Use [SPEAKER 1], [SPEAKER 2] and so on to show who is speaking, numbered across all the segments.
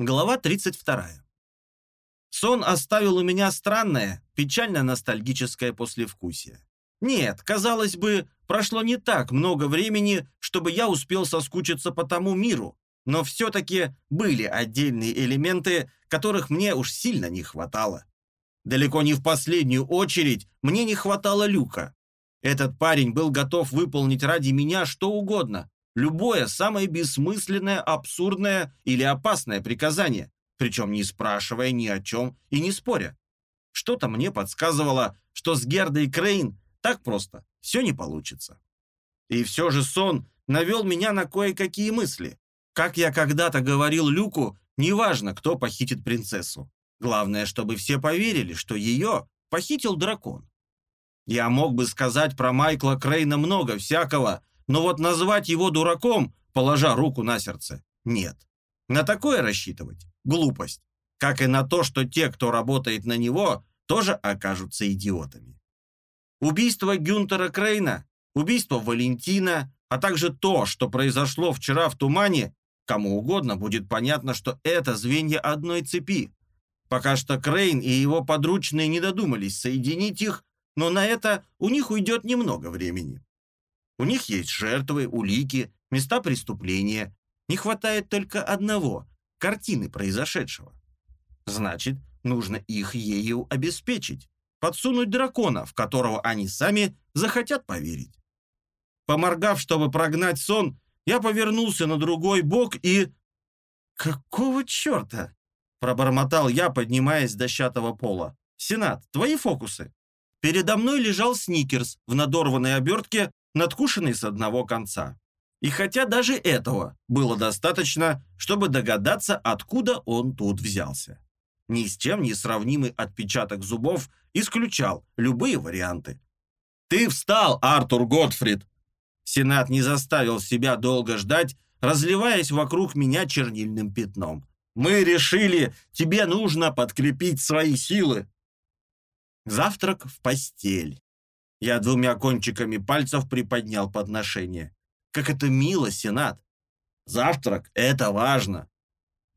[SPEAKER 1] Глава 32. Сон оставил у меня странное, печально-ностальгическое послевкусие. Нет, казалось бы, прошло не так много времени, чтобы я успел соскучиться по тому миру, но все-таки были отдельные элементы, которых мне уж сильно не хватало. Далеко не в последнюю очередь мне не хватало Люка. Этот парень был готов выполнить ради меня что угодно, любое самое бессмысленное, абсурдное или опасное приказание, причем не спрашивая ни о чем и не споря. Что-то мне подсказывало, что с Гердой Крейн так просто все не получится. И все же сон навел меня на кое-какие мысли. Как я когда-то говорил Люку, неважно, кто похитит принцессу. Главное, чтобы все поверили, что ее похитил дракон. Я мог бы сказать про Майкла Крейна много всякого, но вот назвать его дураком, положа руку на сердце, нет. На такое рассчитывать – глупость. Как и на то, что те, кто работает на него, тоже окажутся идиотами. Убийство Гюнтера Крейна, убийство Валентина, а также то, что произошло вчера в тумане, кому угодно будет понятно, что это звенья одной цепи. Пока что Крейн и его подручные не додумались соединить их, но на это у них уйдет немного времени. У них есть жертвы, улики, места преступления. Не хватает только одного – картины произошедшего. Значит, нужно их ею обеспечить, подсунуть дракона, в которого они сами захотят поверить. Поморгав, чтобы прогнать сон, я повернулся на другой бок и... «Какого черта?» – пробормотал я, поднимаясь с дощатого пола. «Сенат, твои фокусы?» Передо мной лежал сникерс в надорванной обертке надкушенный с одного конца. И хотя даже этого было достаточно, чтобы догадаться, откуда он тут взялся. Ни с чем не сравнимый отпечаток зубов исключал любые варианты. «Ты встал, Артур Готфрид!» Сенат не заставил себя долго ждать, разливаясь вокруг меня чернильным пятном. «Мы решили, тебе нужно подкрепить свои силы!» Завтрак в постель. Я двумя кончиками пальцев приподнял подношение. Как это мило, Сенат. Завтрак — это важно.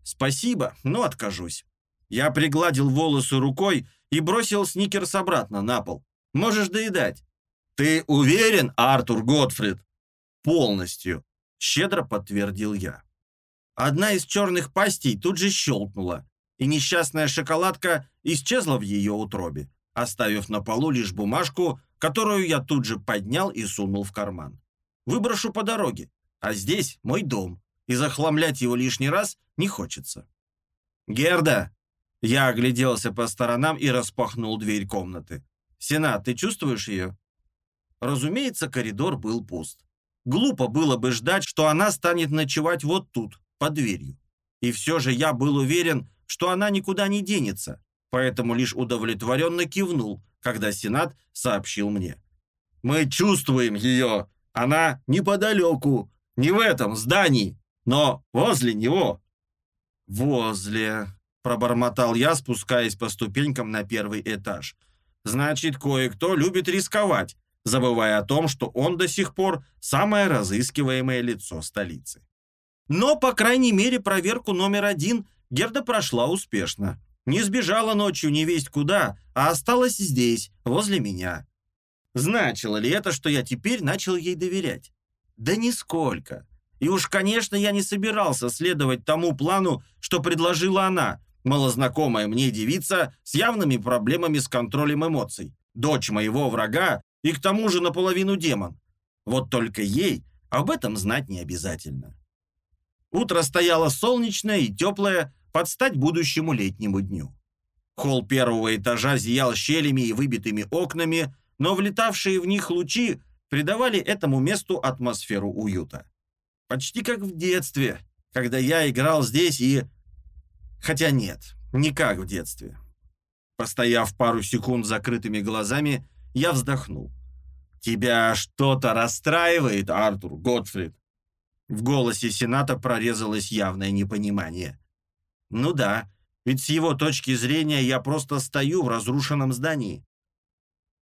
[SPEAKER 1] Спасибо, но откажусь. Я пригладил волосы рукой и бросил сникерс обратно на пол. Можешь доедать. Ты уверен, Артур Готфрид? Полностью, щедро подтвердил я. Одна из черных пастей тут же щелкнула, и несчастная шоколадка исчезла в ее утробе, оставив на полу лишь бумажку, которую я тут же поднял и сунул в карман. Выброшу по дороге, а здесь мой дом, и захламлять его лишний раз не хочется. «Герда!» Я огляделся по сторонам и распахнул дверь комнаты. «Сенат, ты чувствуешь ее?» Разумеется, коридор был пуст. Глупо было бы ждать, что она станет ночевать вот тут, под дверью. И все же я был уверен, что она никуда не денется, поэтому лишь удовлетворенно кивнул, когда Сенат сообщил мне. «Мы чувствуем ее. Она неподалеку, не в этом здании, но возле него». «Возле», — пробормотал я, спускаясь по ступенькам на первый этаж. «Значит, кое-кто любит рисковать, забывая о том, что он до сих пор самое разыскиваемое лицо столицы». Но, по крайней мере, проверку номер один Герда прошла успешно. Не сбежала ночью не весть куда, а осталась здесь, возле меня. Значило ли это, что я теперь начал ей доверять? Да нисколько. И уж, конечно, я не собирался следовать тому плану, что предложила она, малознакомая мне девица с явными проблемами с контролем эмоций, дочь моего врага и к тому же наполовину демон. Вот только ей об этом знать не обязательно. Утро стояло солнечное и теплое, под стать будущему летнему дню. Холл первого этажа зиял щелями и выбитыми окнами, но влетавшие в них лучи придавали этому месту атмосферу уюта. Почти как в детстве, когда я играл здесь и... Хотя нет, не как в детстве. Постояв пару секунд закрытыми глазами, я вздохнул. «Тебя что-то расстраивает, Артур Готфрид?» В голосе Сената прорезалось явное непонимание. Ну да, ведь с его точки зрения я просто стою в разрушенном здании.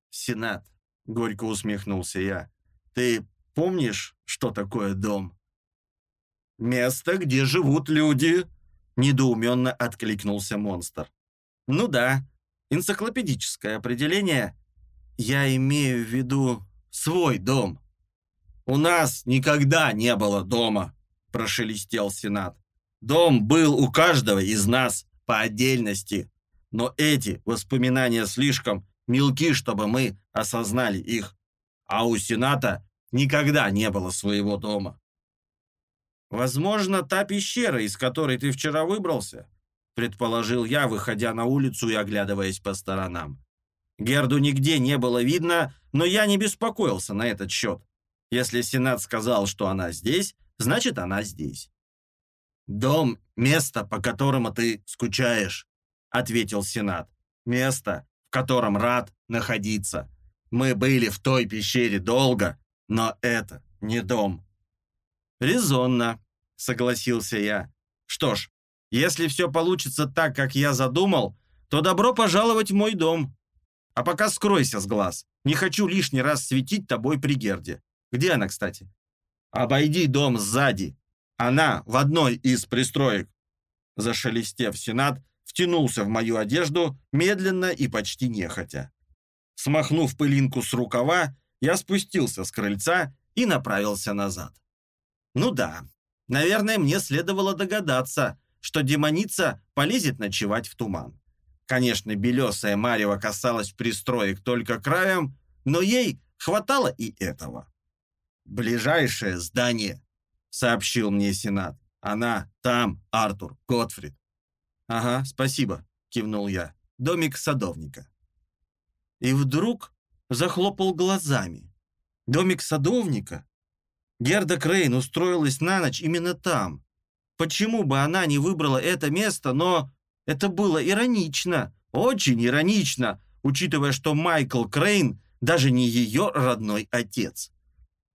[SPEAKER 1] Сенат, горько усмехнулся я. Ты помнишь, что такое дом? Место, где живут люди, Недоуменно откликнулся монстр. Ну да, энциклопедическое определение. Я имею в виду свой дом. У нас никогда не было дома, прошелестел Сенат. Дом был у каждого из нас по отдельности. Но эти воспоминания слишком мелки, чтобы мы осознали их. А у Сената никогда не было своего дома. «Возможно, та пещера, из которой ты вчера выбрался?» предположил я, выходя на улицу и оглядываясь по сторонам. Герду нигде не было видно, но я не беспокоился на этот счет. Если Сенат сказал, что она здесь, значит, она здесь. «Дом — место, по которому ты скучаешь», — ответил Сенат. «Место, в котором рад находиться. Мы были в той пещере долго, но это не дом». «Резонно», — согласился я. «Что ж, если все получится так, как я задумал, то добро пожаловать в мой дом. А пока скройся с глаз. Не хочу лишний раз светить тобой при Герде. Где она, кстати? Обойди дом сзади. Она в одной из пристроек. Зашелестев Сенат, втянулся в мою одежду медленно и почти нехотя. Смахнув пылинку с рукава, я спустился с крыльца и направился назад. Ну да, наверное, мне следовало догадаться, что демоница полезет ночевать в туман. Конечно, белесая Марева касалась пристроек только краем, но ей хватало и этого. «Ближайшее здание», — сообщил мне Сенат. «Она там, Артур, Готфрид». «Ага, спасибо», — кивнул я. «Домик садовника». И вдруг захлопал глазами. «Домик садовника?» Герда Крейн устроилась на ночь именно там, Почему бы она не выбрала это место, но это было иронично, очень иронично, учитывая, что Майкл Крейн даже не ее родной отец.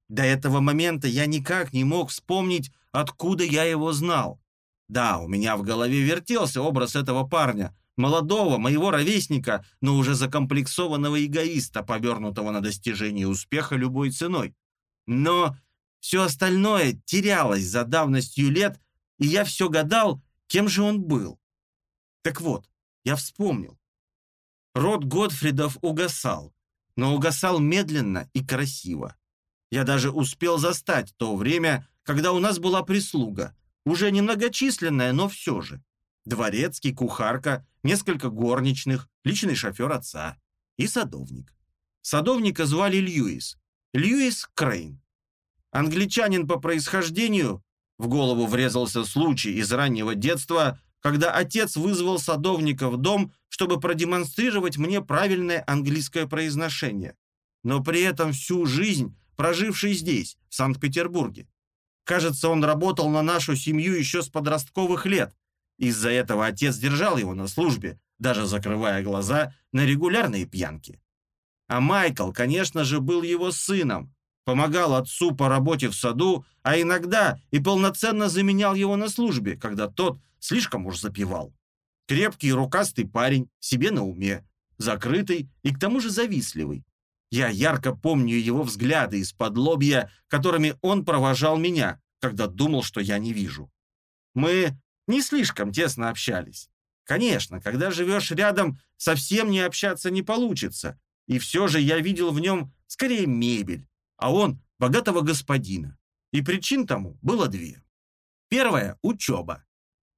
[SPEAKER 1] До этого момента я никак не мог вспомнить, откуда я его знал. Да, у меня в голове вертелся образ этого парня, молодого, моего ровесника, но уже закомплексованного эгоиста, повернутого на достижение успеха любой ценой. Но все остальное терялось за давностью лет, и я все гадал, кем же он был. Так вот, я вспомнил. Род Готфридов угасал, но угасал медленно и красиво. Я даже успел застать то время, когда у нас была прислуга, уже немногочисленная, но все же. Дворецкий, кухарка, несколько горничных, личный шофер отца и садовник. Садовника звали Льюис. Льюис Крейн. Англичанин по происхождению, в голову врезался случай из раннего детства, когда отец вызвал садовника в дом, чтобы продемонстрировать мне правильное английское произношение, но при этом всю жизнь проживший здесь, в Санкт-Петербурге. Кажется, он работал на нашу семью еще с подростковых лет. Из-за этого отец держал его на службе, даже закрывая глаза на регулярные пьянки. А Майкл, конечно же, был его сыном, помогал отцу по работе в саду, а иногда и полноценно заменял его на службе, когда тот слишком уж запивал. Крепкий рукастый парень, себе на уме, закрытый и к тому же завистливый. Я ярко помню его взгляды из-под лобья, которыми он провожал меня, когда думал, что я не вижу. Мы не слишком тесно общались. Конечно, когда живешь рядом, совсем не общаться не получится. И все же я видел в нем скорее мебель, а он богатого господина. И причин тому было две. Первая – учеба.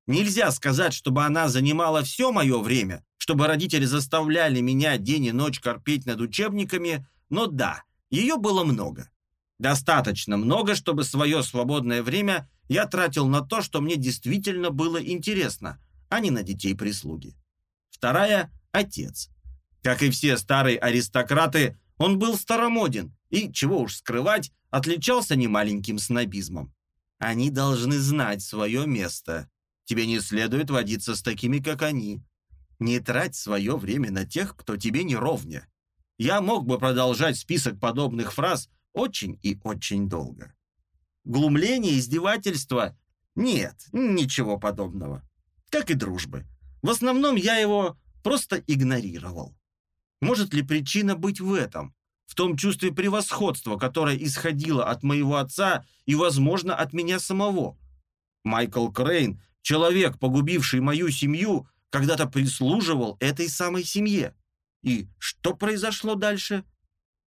[SPEAKER 1] Нельзя сказать, чтобы она занимала все мое время, чтобы родители заставляли меня день и ночь корпеть над учебниками, но да, ее было много. Достаточно много, чтобы свое свободное время я тратил на то, что мне действительно было интересно, а не на детей прислуги. Вторая – отец. Как и все старые аристократы, он был старомоден и, чего уж скрывать, отличался немаленьким снобизмом. Они должны знать свое место. Тебе не следует водиться с такими, как они. Не трать свое время на тех, кто тебе не ровня. Я мог бы продолжать список подобных фраз очень и очень долго. Глумление, издевательство? Нет, ничего подобного. Как и дружбы. В основном я его просто игнорировал. Может ли причина быть в этом? в том чувстве превосходства, которое исходило от моего отца и, возможно, от меня самого. Майкл Крейн человек, погубивший мою семью, когда-то прислуживал этой самой семье. И что произошло дальше?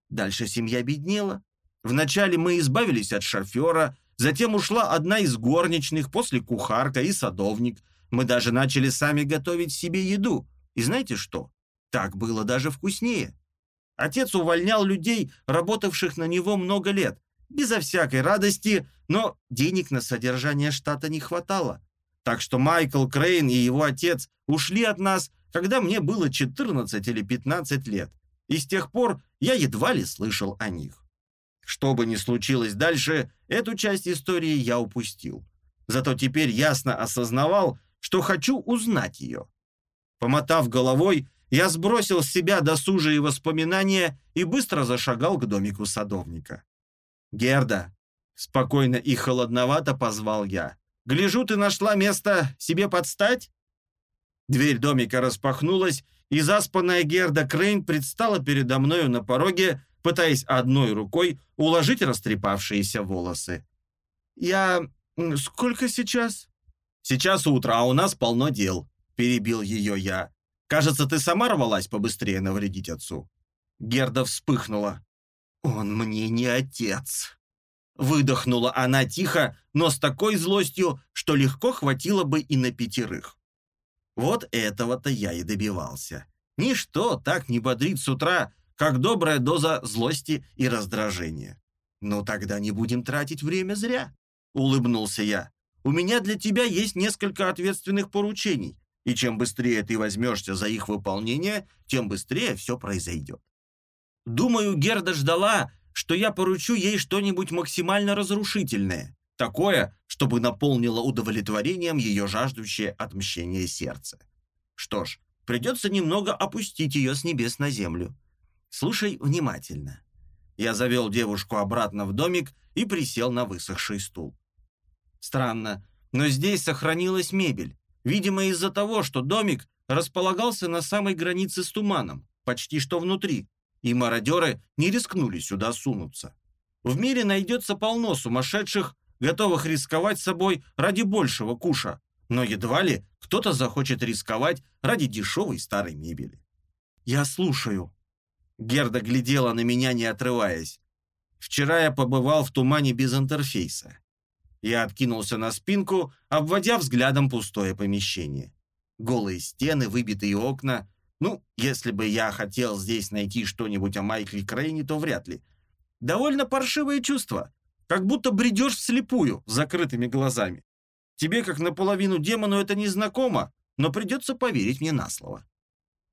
[SPEAKER 1] Дальше семья беднела. Вначале мы избавились от шофера, затем ушла одна из горничных, после кухарка и садовник. Мы даже начали сами готовить себе еду. И знаете что? Так было даже вкуснее. Отец увольнял людей, работавших на него много лет, безо всякой радости, но денег на содержание штата не хватало. Так что Майкл Крейн и его отец ушли от нас, когда мне было 14 или 15 лет, и с тех пор я едва ли слышал о них. Что бы ни случилось дальше, эту часть истории я упустил. Зато теперь ясно осознавал, что хочу узнать ее. Помотав головой, я сбросил с себя досужие воспоминания и быстро зашагал к домику садовника. «Герда!» — спокойно и холодновато позвал я. «Гляжу, ты нашла место себе подстать?» Дверь домика распахнулась, и заспанная Герда Крейн предстала передо мною на пороге, пытаясь одной рукой уложить растрепавшиеся волосы. «Я... сколько сейчас?» «Сейчас утро, а у нас полно дел», — перебил ее я. «Кажется, ты сама рвалась побыстрее навредить отцу». Герда вспыхнула. «Он мне не отец». Выдохнула она тихо, но с такой злостью, что легко хватило бы и на пятерых. Вот этого-то я и добивался. Ничто так не бодрит с утра, как добрая доза злости и раздражения. «Ну тогда не будем тратить время зря», — улыбнулся я. «У меня для тебя есть несколько ответственных поручений, и чем быстрее ты возьмешься за их выполнение, тем быстрее все произойдет». Думаю, Герда ждала, что я поручу ей что-нибудь максимально разрушительное, такое, чтобы наполнило удовлетворением ее жаждущее отмщение сердце. Что ж, придется немного опустить ее с небес на землю. Слушай внимательно. Я завел девушку обратно в домик и присел на высохший стул. Странно, но здесь сохранилась мебель. Видимо, из-за того, что домик располагался на самой границе с туманом, почти что внутри, и мародеры не рискнули сюда сунуться. В мире найдется полно сумасшедших, готовых рисковать собой ради большего куша, но едва ли кто-то захочет рисковать ради дешевой старой мебели. «Я слушаю», Герда глядела на меня, не отрываясь. Вчера я побывал в тумане без интерфейса. Я откинулся на спинку, обводя взглядом пустое помещение. Голые стены, выбитые окна. Ну, если бы я хотел здесь найти что-нибудь о Майкле Крейне, то вряд ли. Довольно паршивое чувство. Как будто бредешь вслепую, с закрытыми глазами. Тебе, как наполовину демону, это не знакомо, но придется поверить мне на слово.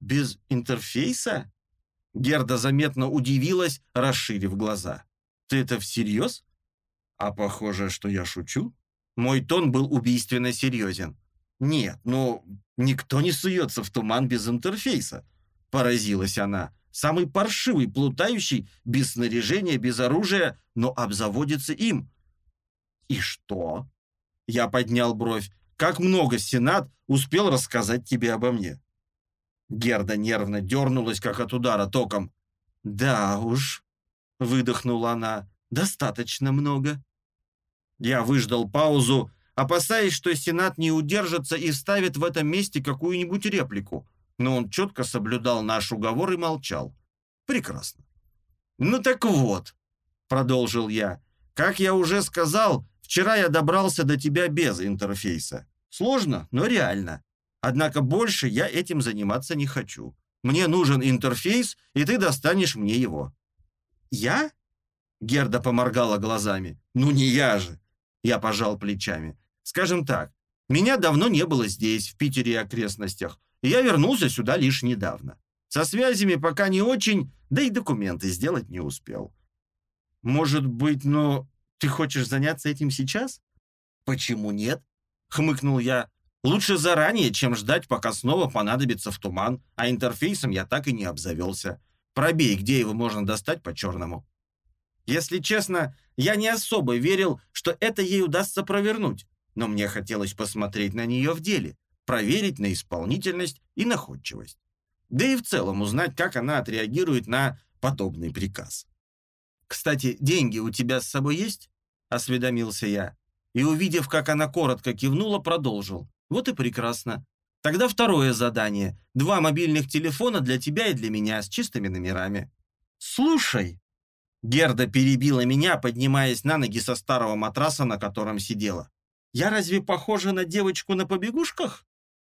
[SPEAKER 1] Без интерфейса? Герда заметно удивилась, расширив глаза. «Ты это всерьез?» «А похоже, что я шучу?» Мой тон был убийственно серьезен. «Нет, ну, никто не суется в туман без интерфейса», — поразилась она. «Самый паршивый, плутающий, без снаряжения, без оружия, но обзаводится им». «И что?» Я поднял бровь. «Как много Сенат успел рассказать тебе обо мне?» Герда нервно дернулась, как от удара током. «Да уж», — выдохнула она, — «достаточно много». Я выждал паузу, опасаясь, что Сенат не удержится и вставит в этом месте какую-нибудь реплику, но он четко соблюдал наш уговор и молчал. «Прекрасно». «Ну так вот», — продолжил я, — «как я уже сказал, вчера я добрался до тебя без интерфейса. Сложно, но реально. Однако больше я этим заниматься не хочу. Мне нужен интерфейс, и ты достанешь мне его». «Я?» Герда поморгала глазами. «Ну не я же!» Я пожал плечами. «Скажем так, меня давно не было здесь, в Питере и окрестностях, и я вернулся сюда лишь недавно. Со связями пока не очень, да и документы сделать не успел. Может быть, но ты хочешь заняться этим сейчас?» «Почему нет?» — хмыкнул я. Лучше заранее, чем ждать, пока снова понадобится в туман, а интерфейсом я так и не обзавелся. Пробей, где его можно достать по-черному. Если честно, я не особо верил, что это ей удастся провернуть, но мне хотелось посмотреть на нее в деле, проверить на исполнительность и находчивость. Да и в целом узнать, как она отреагирует на подобный приказ. «Кстати, деньги у тебя с собой есть?» – осведомился я. И, увидев, как она коротко кивнула, продолжил. Вот и прекрасно. Тогда второе задание. Два мобильных телефона для тебя и для меня с чистыми номерами. Слушай. Герда перебила меня, поднимаясь на ноги со старого матраса, на котором сидела. Я разве похожа на девочку на побегушках?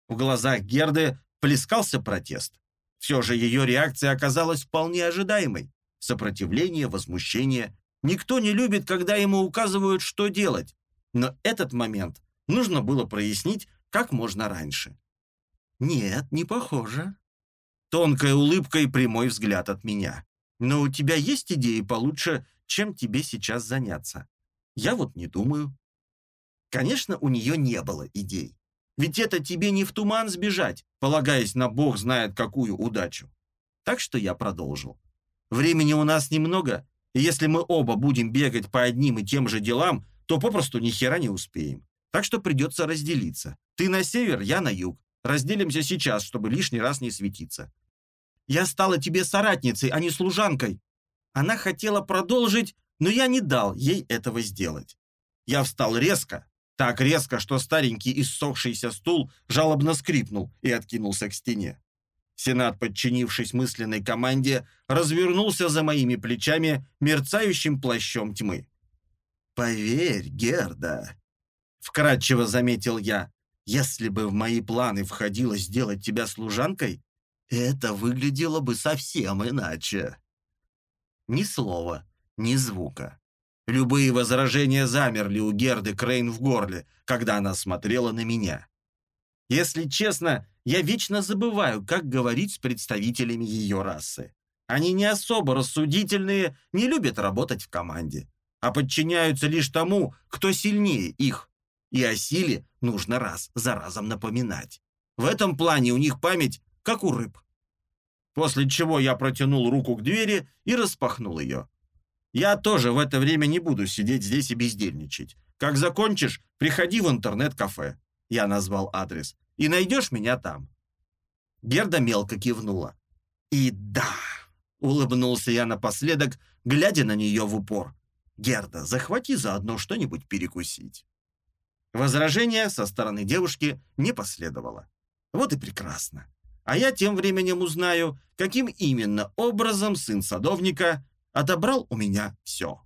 [SPEAKER 1] В глазах Герды плескался протест. Все же ее реакция оказалась вполне ожидаемой. Сопротивление, возмущение. Никто не любит, когда ему указывают, что делать. Но этот момент нужно было прояснить как можно раньше. «Нет, не похоже». Тонкая улыбка и прямой взгляд от меня. «Но у тебя есть идеи получше, чем тебе сейчас заняться?» «Я вот не думаю». Конечно, у нее не было идей. Ведь это тебе не в туман сбежать, полагаясь на бог знает какую удачу. Так что я продолжил. Времени у нас немного, и если мы оба будем бегать по одним и тем же делам, то попросту ни хера не успеем. Так что придется разделиться. Ты на север, я на юг. Разделимся сейчас, чтобы лишний раз не светиться. Я стала тебе соратницей, а не служанкой. Она хотела продолжить, но я не дал ей этого сделать. Я встал резко, так резко, что старенький иссохшийся стул жалобно скрипнул и откинулся к стене. Сенат, подчинившись мысленной команде, развернулся за моими плечами мерцающим плащом тьмы. «Поверь, Герда», — вкратчиво заметил я, «если бы в мои планы входило сделать тебя служанкой, это выглядело бы совсем иначе». Ни слова, ни звука. Любые возражения замерли у Герды Крейн в горле, когда она смотрела на меня. Если честно, я вечно забываю, как говорить с представителями ее расы. Они не особо рассудительные, не любят работать в команде, а подчиняются лишь тому, кто сильнее их. И о силе нужно раз за разом напоминать. В этом плане у них память, как у рыб. После чего я протянул руку к двери и распахнул ее. Я тоже в это время не буду сидеть здесь и бездельничать. Как закончишь, приходи в интернет-кафе. Я назвал адрес. И найдешь меня там. Герда мелко кивнула. И да, улыбнулся я напоследок, глядя на нее в упор. Герда, захвати заодно что-нибудь перекусить. Возражения со стороны девушки не последовало. Вот и прекрасно. А я тем временем узнаю, каким именно образом сын садовника отобрал у меня все.